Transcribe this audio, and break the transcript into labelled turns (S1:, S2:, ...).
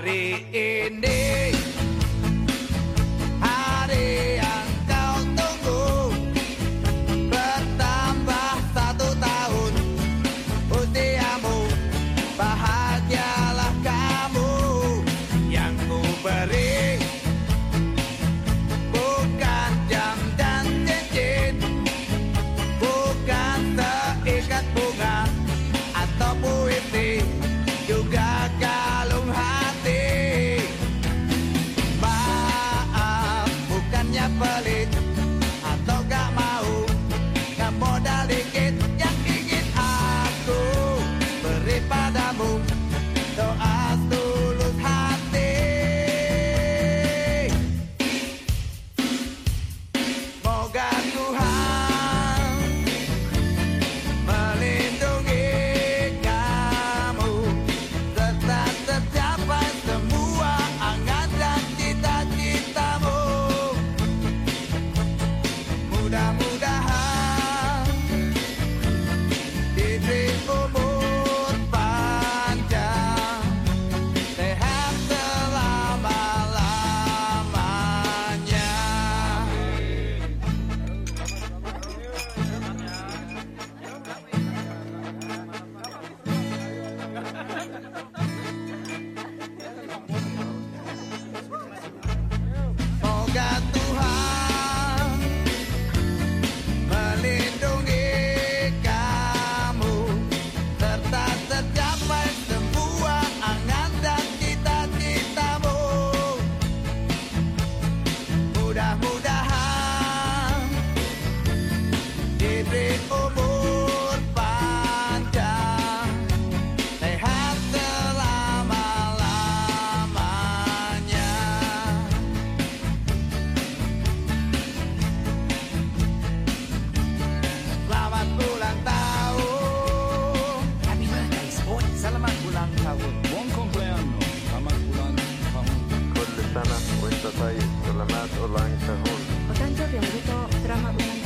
S1: hari ini
S2: detalles sobre la más o la
S3: O tanto de.